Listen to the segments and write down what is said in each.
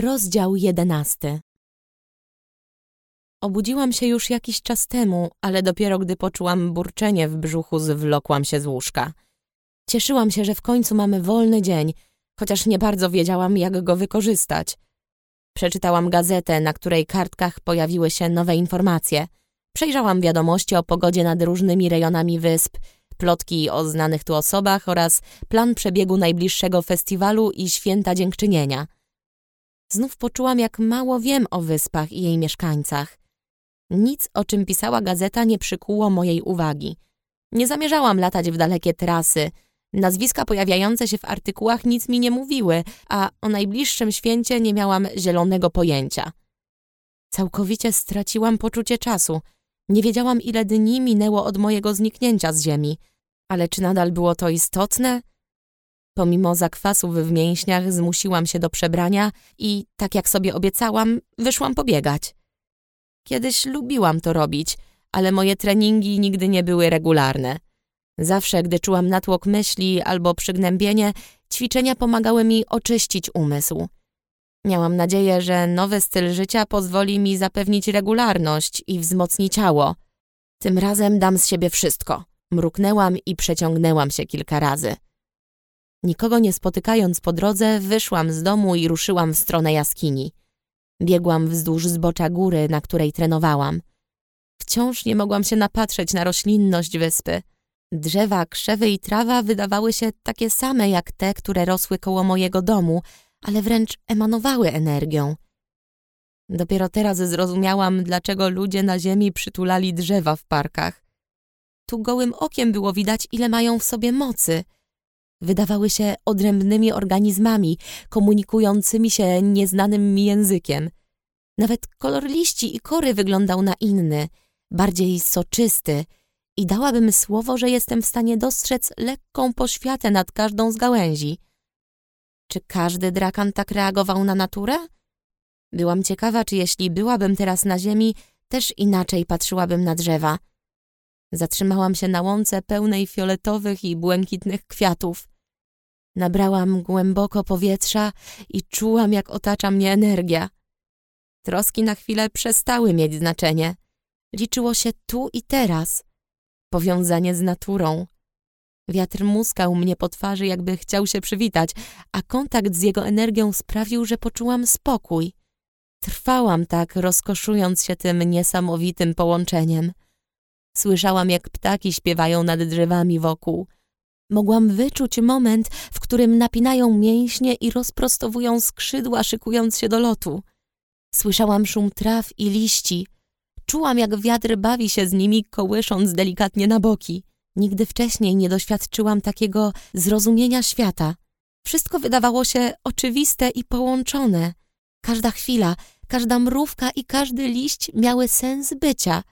Rozdział jedenasty Obudziłam się już jakiś czas temu, ale dopiero gdy poczułam burczenie w brzuchu, zwlokłam się z łóżka. Cieszyłam się, że w końcu mamy wolny dzień, chociaż nie bardzo wiedziałam, jak go wykorzystać. Przeczytałam gazetę, na której kartkach pojawiły się nowe informacje. Przejrzałam wiadomości o pogodzie nad różnymi rejonami wysp, plotki o znanych tu osobach oraz plan przebiegu najbliższego festiwalu i święta dziękczynienia. Znów poczułam, jak mało wiem o wyspach i jej mieszkańcach. Nic, o czym pisała gazeta, nie przykuło mojej uwagi. Nie zamierzałam latać w dalekie trasy. Nazwiska pojawiające się w artykułach nic mi nie mówiły, a o najbliższym święcie nie miałam zielonego pojęcia. Całkowicie straciłam poczucie czasu. Nie wiedziałam, ile dni minęło od mojego zniknięcia z ziemi. Ale czy nadal było to istotne? Pomimo zakwasów w mięśniach zmusiłam się do przebrania i, tak jak sobie obiecałam, wyszłam pobiegać. Kiedyś lubiłam to robić, ale moje treningi nigdy nie były regularne. Zawsze, gdy czułam natłok myśli albo przygnębienie, ćwiczenia pomagały mi oczyścić umysł. Miałam nadzieję, że nowy styl życia pozwoli mi zapewnić regularność i wzmocni ciało. Tym razem dam z siebie wszystko. Mruknęłam i przeciągnęłam się kilka razy. Nikogo nie spotykając po drodze, wyszłam z domu i ruszyłam w stronę jaskini. Biegłam wzdłuż zbocza góry, na której trenowałam. Wciąż nie mogłam się napatrzeć na roślinność wyspy. Drzewa, krzewy i trawa wydawały się takie same jak te, które rosły koło mojego domu, ale wręcz emanowały energią. Dopiero teraz zrozumiałam, dlaczego ludzie na ziemi przytulali drzewa w parkach. Tu gołym okiem było widać, ile mają w sobie mocy – wydawały się odrębnymi organizmami, komunikującymi się nieznanym mi językiem. Nawet kolor liści i kory wyglądał na inny, bardziej soczysty i dałabym słowo, że jestem w stanie dostrzec lekką poświatę nad każdą z gałęzi. Czy każdy drakan tak reagował na naturę? Byłam ciekawa, czy jeśli byłabym teraz na ziemi, też inaczej patrzyłabym na drzewa. Zatrzymałam się na łące pełnej fioletowych i błękitnych kwiatów. Nabrałam głęboko powietrza i czułam, jak otacza mnie energia. Troski na chwilę przestały mieć znaczenie. Liczyło się tu i teraz. Powiązanie z naturą. Wiatr muskał mnie po twarzy, jakby chciał się przywitać, a kontakt z jego energią sprawił, że poczułam spokój. Trwałam tak, rozkoszując się tym niesamowitym połączeniem. Słyszałam, jak ptaki śpiewają nad drzewami wokół. Mogłam wyczuć moment, w którym napinają mięśnie i rozprostowują skrzydła, szykując się do lotu. Słyszałam szum traw i liści. Czułam, jak wiatr bawi się z nimi, kołysząc delikatnie na boki. Nigdy wcześniej nie doświadczyłam takiego zrozumienia świata. Wszystko wydawało się oczywiste i połączone. Każda chwila, każda mrówka i każdy liść miały sens bycia.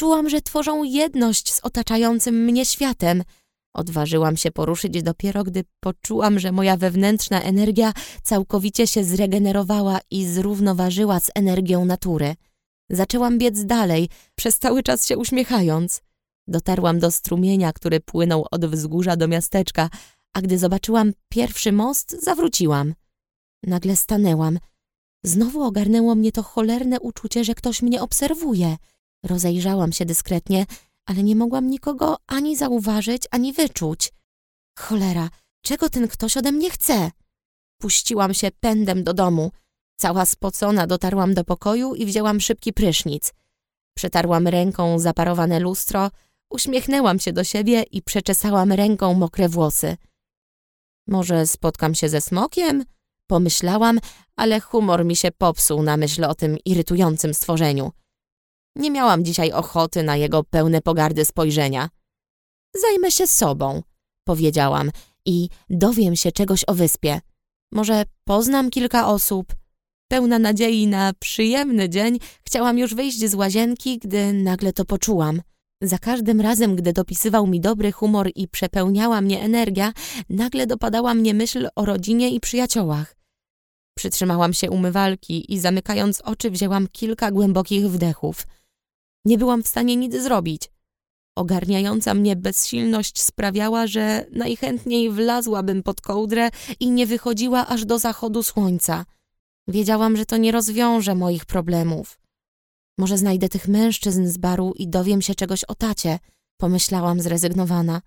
Czułam, że tworzą jedność z otaczającym mnie światem – Odważyłam się poruszyć dopiero, gdy poczułam, że moja wewnętrzna energia całkowicie się zregenerowała i zrównoważyła z energią natury. Zaczęłam biec dalej, przez cały czas się uśmiechając. Dotarłam do strumienia, który płynął od wzgórza do miasteczka, a gdy zobaczyłam pierwszy most, zawróciłam. Nagle stanęłam. Znowu ogarnęło mnie to cholerne uczucie, że ktoś mnie obserwuje. Rozejrzałam się dyskretnie, ale nie mogłam nikogo ani zauważyć, ani wyczuć. Cholera, czego ten ktoś ode mnie chce? Puściłam się pędem do domu. Cała spocona dotarłam do pokoju i wzięłam szybki prysznic. Przetarłam ręką zaparowane lustro, uśmiechnęłam się do siebie i przeczesałam ręką mokre włosy. Może spotkam się ze smokiem? Pomyślałam, ale humor mi się popsuł na myśl o tym irytującym stworzeniu. Nie miałam dzisiaj ochoty na jego pełne pogardy spojrzenia. Zajmę się sobą, powiedziałam i dowiem się czegoś o wyspie. Może poznam kilka osób. Pełna nadziei na przyjemny dzień, chciałam już wyjść z łazienki, gdy nagle to poczułam. Za każdym razem, gdy dopisywał mi dobry humor i przepełniała mnie energia, nagle dopadała mnie myśl o rodzinie i przyjaciołach. Przytrzymałam się umywalki i zamykając oczy wzięłam kilka głębokich wdechów – nie byłam w stanie nic zrobić. Ogarniająca mnie bezsilność sprawiała, że najchętniej wlazłabym pod kołdrę i nie wychodziła aż do zachodu słońca. Wiedziałam, że to nie rozwiąże moich problemów. Może znajdę tych mężczyzn z baru i dowiem się czegoś o tacie, pomyślałam zrezygnowana.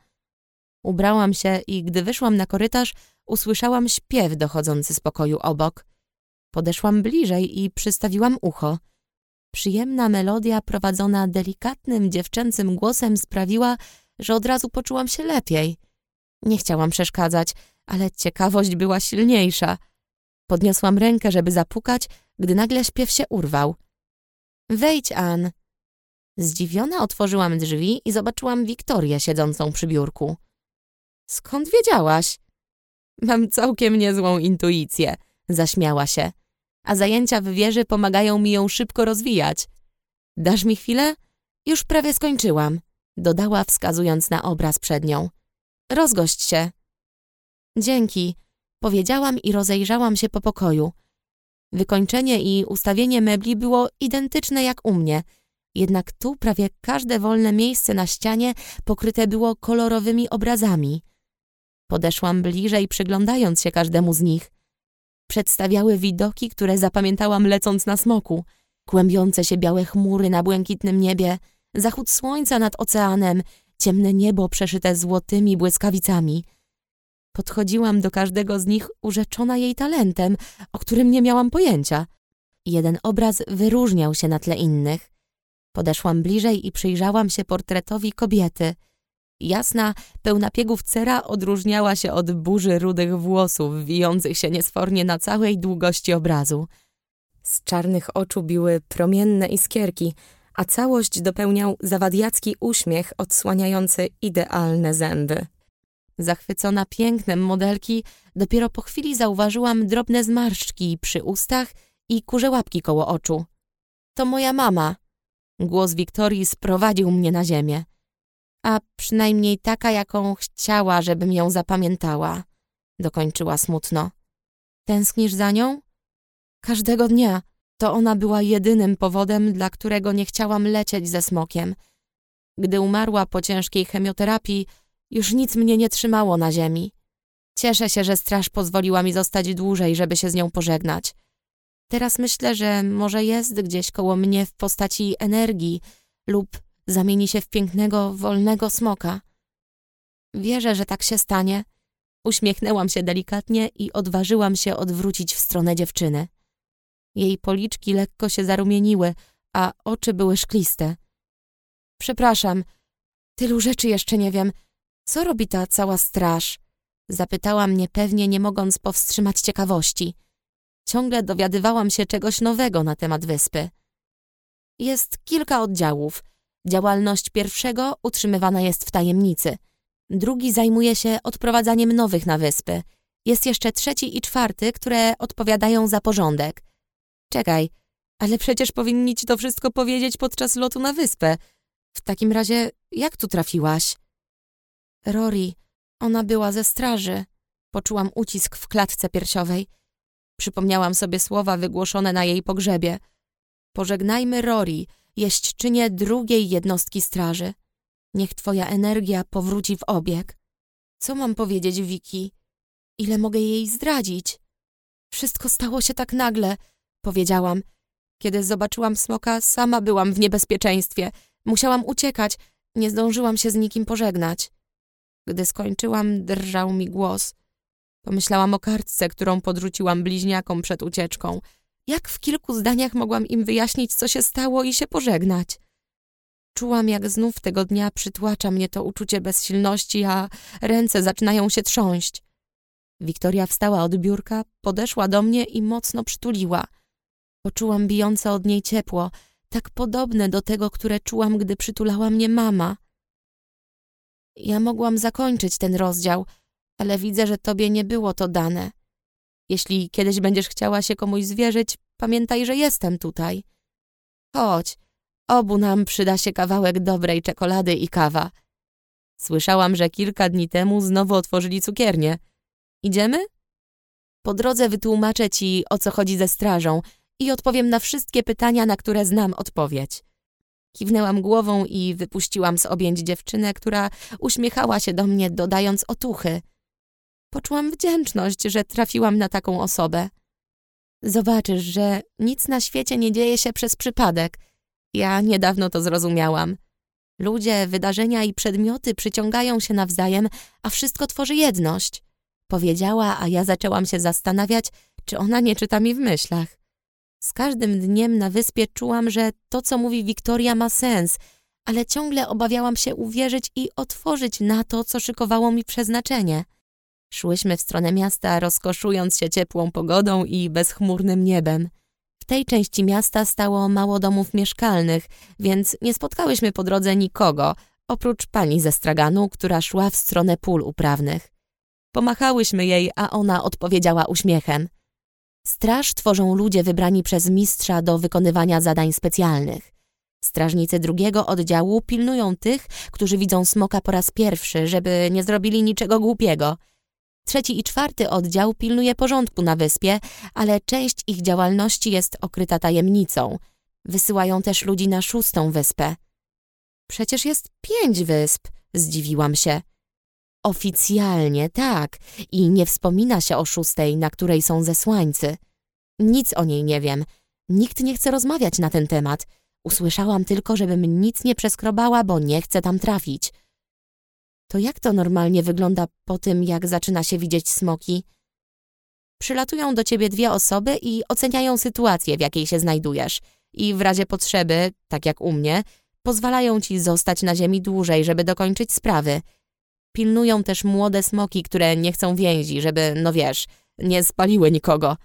Ubrałam się i gdy wyszłam na korytarz, usłyszałam śpiew dochodzący z pokoju obok. Podeszłam bliżej i przystawiłam ucho. Przyjemna melodia prowadzona delikatnym, dziewczęcym głosem sprawiła, że od razu poczułam się lepiej. Nie chciałam przeszkadzać, ale ciekawość była silniejsza. Podniosłam rękę, żeby zapukać, gdy nagle śpiew się urwał. Wejdź, Ann. Zdziwiona otworzyłam drzwi i zobaczyłam Wiktorię siedzącą przy biurku. Skąd wiedziałaś? Mam całkiem niezłą intuicję, zaśmiała się. A zajęcia w wieży pomagają mi ją szybko rozwijać. Dasz mi chwilę? Już prawie skończyłam, dodała wskazując na obraz przed nią. Rozgość się. Dzięki, powiedziałam i rozejrzałam się po pokoju. Wykończenie i ustawienie mebli było identyczne jak u mnie, jednak tu prawie każde wolne miejsce na ścianie pokryte było kolorowymi obrazami. Podeszłam bliżej, przyglądając się każdemu z nich. Przedstawiały widoki, które zapamiętałam lecąc na smoku. Kłębiące się białe chmury na błękitnym niebie, zachód słońca nad oceanem, ciemne niebo przeszyte złotymi błyskawicami. Podchodziłam do każdego z nich urzeczona jej talentem, o którym nie miałam pojęcia. Jeden obraz wyróżniał się na tle innych. Podeszłam bliżej i przyjrzałam się portretowi kobiety. Jasna, pełna piegów cera odróżniała się od burzy rudych włosów, wijących się niesfornie na całej długości obrazu. Z czarnych oczu biły promienne iskierki, a całość dopełniał zawadiacki uśmiech odsłaniający idealne zęby. Zachwycona pięknem modelki, dopiero po chwili zauważyłam drobne zmarszczki przy ustach i kurze łapki koło oczu. To moja mama. Głos Wiktorii sprowadził mnie na ziemię. A przynajmniej taka, jaką chciała, żebym ją zapamiętała. Dokończyła smutno. Tęsknisz za nią? Każdego dnia. To ona była jedynym powodem, dla którego nie chciałam lecieć ze smokiem. Gdy umarła po ciężkiej chemioterapii, już nic mnie nie trzymało na ziemi. Cieszę się, że straż pozwoliła mi zostać dłużej, żeby się z nią pożegnać. Teraz myślę, że może jest gdzieś koło mnie w postaci energii lub zamieni się w pięknego, wolnego smoka. Wierzę, że tak się stanie. Uśmiechnęłam się delikatnie i odważyłam się odwrócić w stronę dziewczyny. Jej policzki lekko się zarumieniły, a oczy były szkliste. Przepraszam, tylu rzeczy jeszcze nie wiem. Co robi ta cała straż? Zapytała mnie pewnie, nie mogąc powstrzymać ciekawości. Ciągle dowiadywałam się czegoś nowego na temat wyspy. Jest kilka oddziałów. Działalność pierwszego utrzymywana jest w tajemnicy. Drugi zajmuje się odprowadzaniem nowych na wyspy. Jest jeszcze trzeci i czwarty, które odpowiadają za porządek. Czekaj, ale przecież powinni ci to wszystko powiedzieć podczas lotu na wyspę. W takim razie, jak tu trafiłaś? Rory, ona była ze straży. Poczułam ucisk w klatce piersiowej. Przypomniałam sobie słowa wygłoszone na jej pogrzebie. Pożegnajmy Rory, jeźdźczynię drugiej jednostki straży. Niech twoja energia powróci w obieg. Co mam powiedzieć Wiki? Ile mogę jej zdradzić? Wszystko stało się tak nagle, powiedziałam. Kiedy zobaczyłam smoka, sama byłam w niebezpieczeństwie. Musiałam uciekać, nie zdążyłam się z nikim pożegnać. Gdy skończyłam, drżał mi głos. Pomyślałam o kartce, którą podrzuciłam bliźniakom przed ucieczką. Jak w kilku zdaniach mogłam im wyjaśnić, co się stało i się pożegnać? Czułam, jak znów tego dnia przytłacza mnie to uczucie bezsilności, a ręce zaczynają się trząść. Wiktoria wstała od biurka, podeszła do mnie i mocno przytuliła. Poczułam bijące od niej ciepło, tak podobne do tego, które czułam, gdy przytulała mnie mama. Ja mogłam zakończyć ten rozdział, ale widzę, że tobie nie było to dane. Jeśli kiedyś będziesz chciała się komuś zwierzyć, pamiętaj, że jestem tutaj. Chodź, obu nam przyda się kawałek dobrej czekolady i kawa. Słyszałam, że kilka dni temu znowu otworzyli cukiernię. Idziemy? Po drodze wytłumaczę ci, o co chodzi ze strażą i odpowiem na wszystkie pytania, na które znam odpowiedź. Kiwnęłam głową i wypuściłam z objęć dziewczynę, która uśmiechała się do mnie, dodając otuchy. Poczułam wdzięczność, że trafiłam na taką osobę. Zobaczysz, że nic na świecie nie dzieje się przez przypadek. Ja niedawno to zrozumiałam. Ludzie, wydarzenia i przedmioty przyciągają się nawzajem, a wszystko tworzy jedność. Powiedziała, a ja zaczęłam się zastanawiać, czy ona nie czyta mi w myślach. Z każdym dniem na wyspie czułam, że to, co mówi Wiktoria, ma sens, ale ciągle obawiałam się uwierzyć i otworzyć na to, co szykowało mi przeznaczenie. Szłyśmy w stronę miasta, rozkoszując się ciepłą pogodą i bezchmurnym niebem. W tej części miasta stało mało domów mieszkalnych, więc nie spotkałyśmy po drodze nikogo, oprócz pani ze straganu, która szła w stronę pól uprawnych. Pomachałyśmy jej, a ona odpowiedziała uśmiechem. Straż tworzą ludzie wybrani przez mistrza do wykonywania zadań specjalnych. Strażnicy drugiego oddziału pilnują tych, którzy widzą smoka po raz pierwszy, żeby nie zrobili niczego głupiego. Trzeci i czwarty oddział pilnuje porządku na wyspie, ale część ich działalności jest okryta tajemnicą. Wysyłają też ludzi na szóstą wyspę. Przecież jest pięć wysp, zdziwiłam się. Oficjalnie tak i nie wspomina się o szóstej, na której są zesłańcy. Nic o niej nie wiem. Nikt nie chce rozmawiać na ten temat. Usłyszałam tylko, żebym nic nie przeskrobała, bo nie chcę tam trafić. To jak to normalnie wygląda po tym, jak zaczyna się widzieć smoki? Przylatują do ciebie dwie osoby i oceniają sytuację, w jakiej się znajdujesz. I w razie potrzeby, tak jak u mnie, pozwalają ci zostać na ziemi dłużej, żeby dokończyć sprawy – Pilnują też młode smoki, które nie chcą więzi, żeby, no wiesz, nie spaliły nikogo.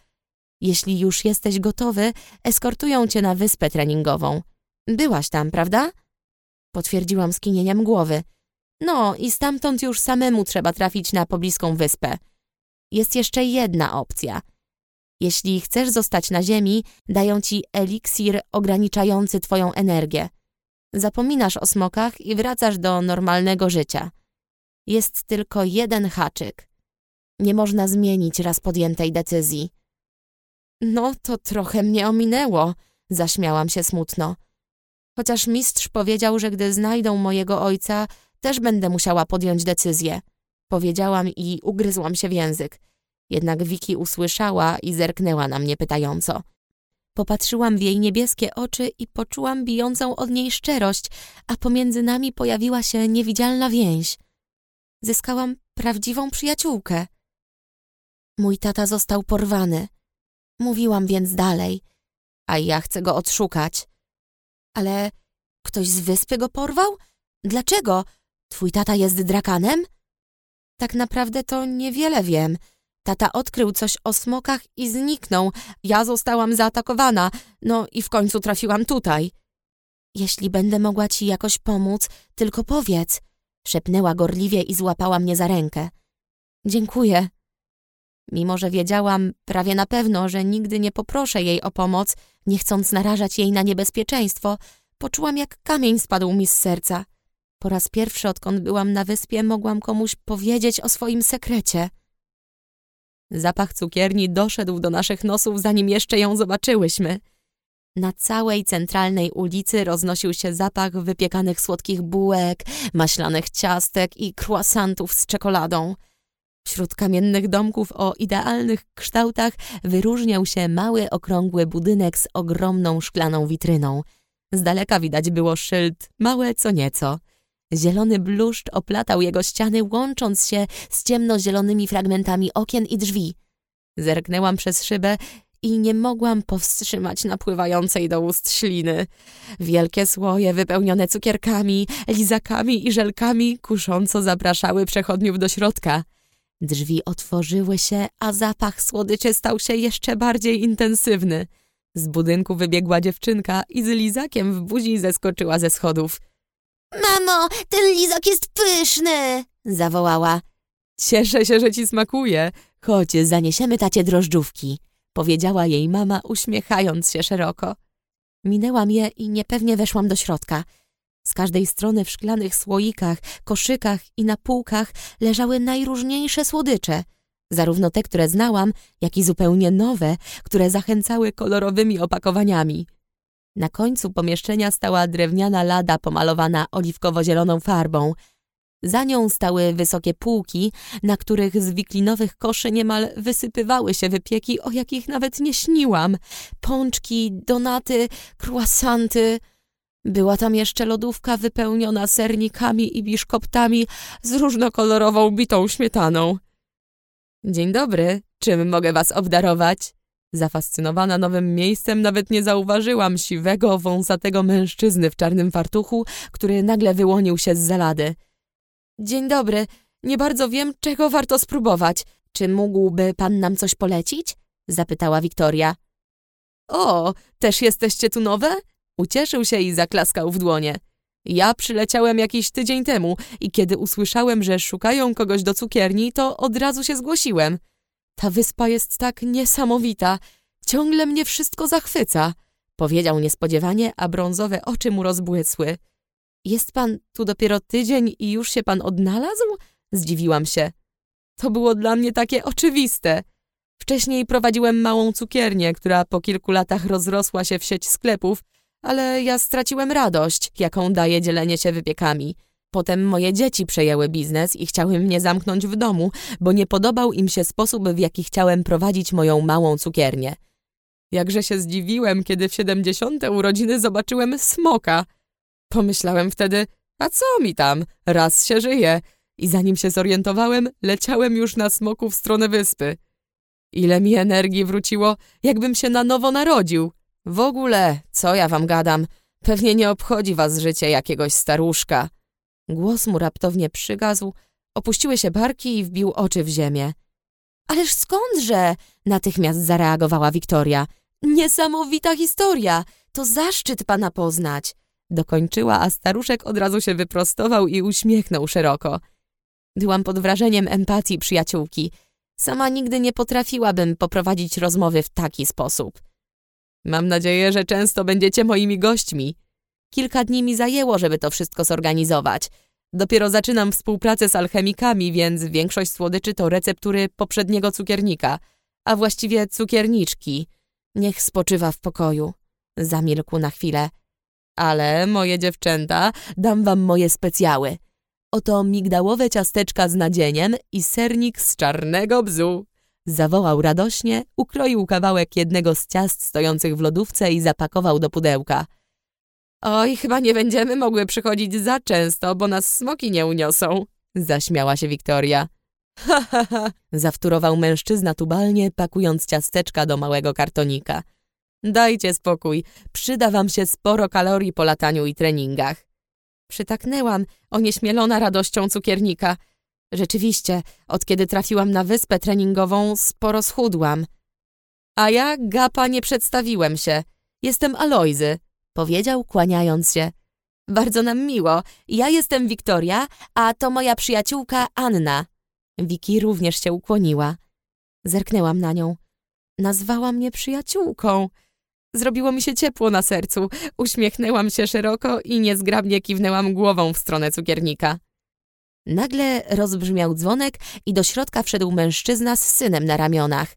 Jeśli już jesteś gotowy, eskortują cię na wyspę treningową. Byłaś tam, prawda? Potwierdziłam skinieniem głowy. No i stamtąd już samemu trzeba trafić na pobliską wyspę. Jest jeszcze jedna opcja. Jeśli chcesz zostać na ziemi, dają ci eliksir ograniczający twoją energię. Zapominasz o smokach i wracasz do normalnego życia. Jest tylko jeden haczyk. Nie można zmienić raz podjętej decyzji. No, to trochę mnie ominęło, zaśmiałam się smutno. Chociaż mistrz powiedział, że gdy znajdą mojego ojca, też będę musiała podjąć decyzję. Powiedziałam i ugryzłam się w język. Jednak Wiki usłyszała i zerknęła na mnie pytająco. Popatrzyłam w jej niebieskie oczy i poczułam bijącą od niej szczerość, a pomiędzy nami pojawiła się niewidzialna więź. Zyskałam prawdziwą przyjaciółkę. Mój tata został porwany. Mówiłam więc dalej, a ja chcę go odszukać. Ale ktoś z wyspy go porwał? Dlaczego? Twój tata jest drakanem? Tak naprawdę to niewiele wiem. Tata odkrył coś o smokach i zniknął. Ja zostałam zaatakowana, no i w końcu trafiłam tutaj. Jeśli będę mogła ci jakoś pomóc, tylko powiedz. Szepnęła gorliwie i złapała mnie za rękę. Dziękuję. Mimo, że wiedziałam prawie na pewno, że nigdy nie poproszę jej o pomoc, nie chcąc narażać jej na niebezpieczeństwo, poczułam jak kamień spadł mi z serca. Po raz pierwszy, odkąd byłam na wyspie, mogłam komuś powiedzieć o swoim sekrecie. Zapach cukierni doszedł do naszych nosów, zanim jeszcze ją zobaczyłyśmy. Na całej centralnej ulicy roznosił się zapach wypiekanych słodkich bułek, maślanych ciastek i croissantów z czekoladą. Wśród kamiennych domków o idealnych kształtach wyróżniał się mały, okrągły budynek z ogromną szklaną witryną. Z daleka widać było szyld, małe co nieco. Zielony bluszcz oplatał jego ściany, łącząc się z ciemnozielonymi fragmentami okien i drzwi. Zerknęłam przez szybę i nie mogłam powstrzymać napływającej do ust śliny. Wielkie słoje wypełnione cukierkami, lizakami i żelkami kusząco zapraszały przechodniów do środka. Drzwi otworzyły się, a zapach słodyczy stał się jeszcze bardziej intensywny. Z budynku wybiegła dziewczynka i z lizakiem w buzi zeskoczyła ze schodów. Mamo, ten lizak jest pyszny! zawołała. Cieszę się, że ci smakuje. Chodź, zaniesiemy tacie drożdżówki powiedziała jej mama, uśmiechając się szeroko. Minęłam je i niepewnie weszłam do środka. Z każdej strony w szklanych słoikach, koszykach i na półkach leżały najróżniejsze słodycze. Zarówno te, które znałam, jak i zupełnie nowe, które zachęcały kolorowymi opakowaniami. Na końcu pomieszczenia stała drewniana lada pomalowana oliwkowo-zieloną farbą. Za nią stały wysokie półki, na których z wiklinowych koszy niemal wysypywały się wypieki, o jakich nawet nie śniłam. Pączki, donaty, croissanty. Była tam jeszcze lodówka wypełniona sernikami i biszkoptami z różnokolorową bitą śmietaną. Dzień dobry, czym mogę was obdarować? Zafascynowana nowym miejscem nawet nie zauważyłam siwego, wąsatego mężczyzny w czarnym fartuchu, który nagle wyłonił się z zalady. Dzień dobry, nie bardzo wiem, czego warto spróbować. Czy mógłby pan nam coś polecić? Zapytała Wiktoria. O, też jesteście tu nowe? Ucieszył się i zaklaskał w dłonie. Ja przyleciałem jakiś tydzień temu i kiedy usłyszałem, że szukają kogoś do cukierni, to od razu się zgłosiłem. Ta wyspa jest tak niesamowita. Ciągle mnie wszystko zachwyca. Powiedział niespodziewanie, a brązowe oczy mu rozbłysły. Jest pan tu dopiero tydzień i już się pan odnalazł? Zdziwiłam się. To było dla mnie takie oczywiste. Wcześniej prowadziłem małą cukiernię, która po kilku latach rozrosła się w sieć sklepów, ale ja straciłem radość, jaką daje dzielenie się wypiekami. Potem moje dzieci przejęły biznes i chciały mnie zamknąć w domu, bo nie podobał im się sposób, w jaki chciałem prowadzić moją małą cukiernię. Jakże się zdziwiłem, kiedy w siedemdziesiąte urodziny zobaczyłem smoka. Pomyślałem wtedy, a co mi tam, raz się żyje. I zanim się zorientowałem, leciałem już na smoku w stronę wyspy. Ile mi energii wróciło, jakbym się na nowo narodził. W ogóle, co ja wam gadam, pewnie nie obchodzi was życie jakiegoś staruszka. Głos mu raptownie przygasł, opuściły się barki i wbił oczy w ziemię. Ależ skądże? Natychmiast zareagowała Wiktoria. Niesamowita historia! To zaszczyt pana poznać. Dokończyła, a staruszek od razu się wyprostował i uśmiechnął szeroko. Byłam pod wrażeniem empatii przyjaciółki. Sama nigdy nie potrafiłabym poprowadzić rozmowy w taki sposób. Mam nadzieję, że często będziecie moimi gośćmi. Kilka dni mi zajęło, żeby to wszystko zorganizować. Dopiero zaczynam współpracę z alchemikami, więc większość słodyczy to receptury poprzedniego cukiernika, a właściwie cukierniczki. Niech spoczywa w pokoju. Zamilkł na chwilę. Ale, moje dziewczęta, dam wam moje specjały. Oto migdałowe ciasteczka z nadzieniem i sernik z czarnego bzu. Zawołał radośnie, ukroił kawałek jednego z ciast stojących w lodówce i zapakował do pudełka. Oj, chyba nie będziemy mogły przychodzić za często, bo nas smoki nie uniosą. Zaśmiała się Wiktoria. Ha, ha, ha, zawtórował mężczyzna tubalnie, pakując ciasteczka do małego kartonika. Dajcie spokój, przyda wam się sporo kalorii po lataniu i treningach. Przytaknęłam, onieśmielona radością cukiernika. Rzeczywiście, od kiedy trafiłam na wyspę treningową, sporo schudłam. A ja, Gapa, nie przedstawiłem się. Jestem Alojzy, powiedział, kłaniając się. Bardzo nam miło. Ja jestem Wiktoria, a to moja przyjaciółka Anna. Wiki również się ukłoniła. Zerknęłam na nią. Nazwała mnie przyjaciółką. Zrobiło mi się ciepło na sercu. Uśmiechnęłam się szeroko i niezgrabnie kiwnęłam głową w stronę cukiernika. Nagle rozbrzmiał dzwonek i do środka wszedł mężczyzna z synem na ramionach.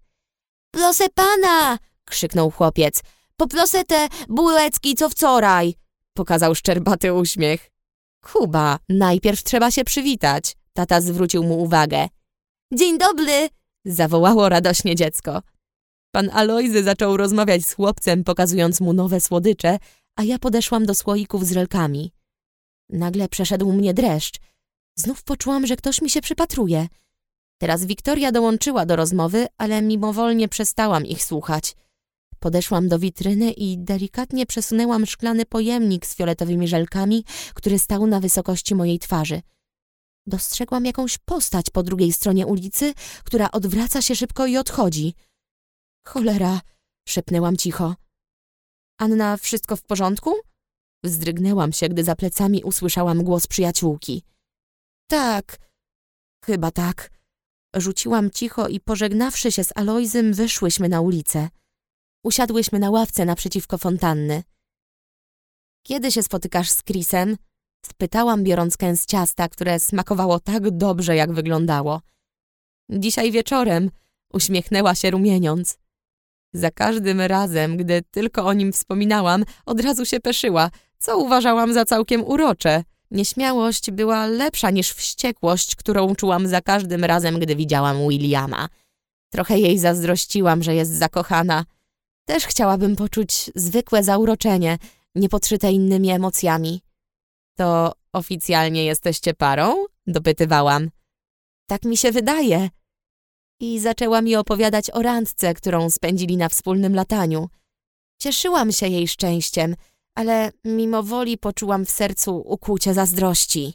Proszę pana! krzyknął chłopiec. Poproszę te bułeczki co wczoraj. Pokazał szczerbaty uśmiech. Kuba, najpierw trzeba się przywitać. Tata zwrócił mu uwagę. Dzień dobry! zawołało radośnie dziecko. Pan Alojzy zaczął rozmawiać z chłopcem, pokazując mu nowe słodycze, a ja podeszłam do słoików z relkami. Nagle przeszedł mnie dreszcz. Znów poczułam, że ktoś mi się przypatruje. Teraz Wiktoria dołączyła do rozmowy, ale mimowolnie przestałam ich słuchać. Podeszłam do witryny i delikatnie przesunęłam szklany pojemnik z fioletowymi żelkami, który stał na wysokości mojej twarzy. Dostrzegłam jakąś postać po drugiej stronie ulicy, która odwraca się szybko i odchodzi. Cholera, szepnęłam cicho. Anna, wszystko w porządku? Wzdrygnęłam się, gdy za plecami usłyszałam głos przyjaciółki. Tak, chyba tak. Rzuciłam cicho i pożegnawszy się z Alojzym, wyszłyśmy na ulicę. Usiadłyśmy na ławce naprzeciwko fontanny. Kiedy się spotykasz z Chrisem? Spytałam, biorąc kęs ciasta, które smakowało tak dobrze, jak wyglądało. Dzisiaj wieczorem, uśmiechnęła się rumieniąc. Za każdym razem, gdy tylko o nim wspominałam, od razu się peszyła, co uważałam za całkiem urocze. Nieśmiałość była lepsza niż wściekłość, którą czułam za każdym razem, gdy widziałam Williama. Trochę jej zazdrościłam, że jest zakochana. Też chciałabym poczuć zwykłe zauroczenie, niepodszyte innymi emocjami. To oficjalnie jesteście parą? Dopytywałam. Tak mi się wydaje. I zaczęła mi opowiadać o randce, którą spędzili na wspólnym lataniu. Cieszyłam się jej szczęściem, ale mimo woli poczułam w sercu ukłucie zazdrości.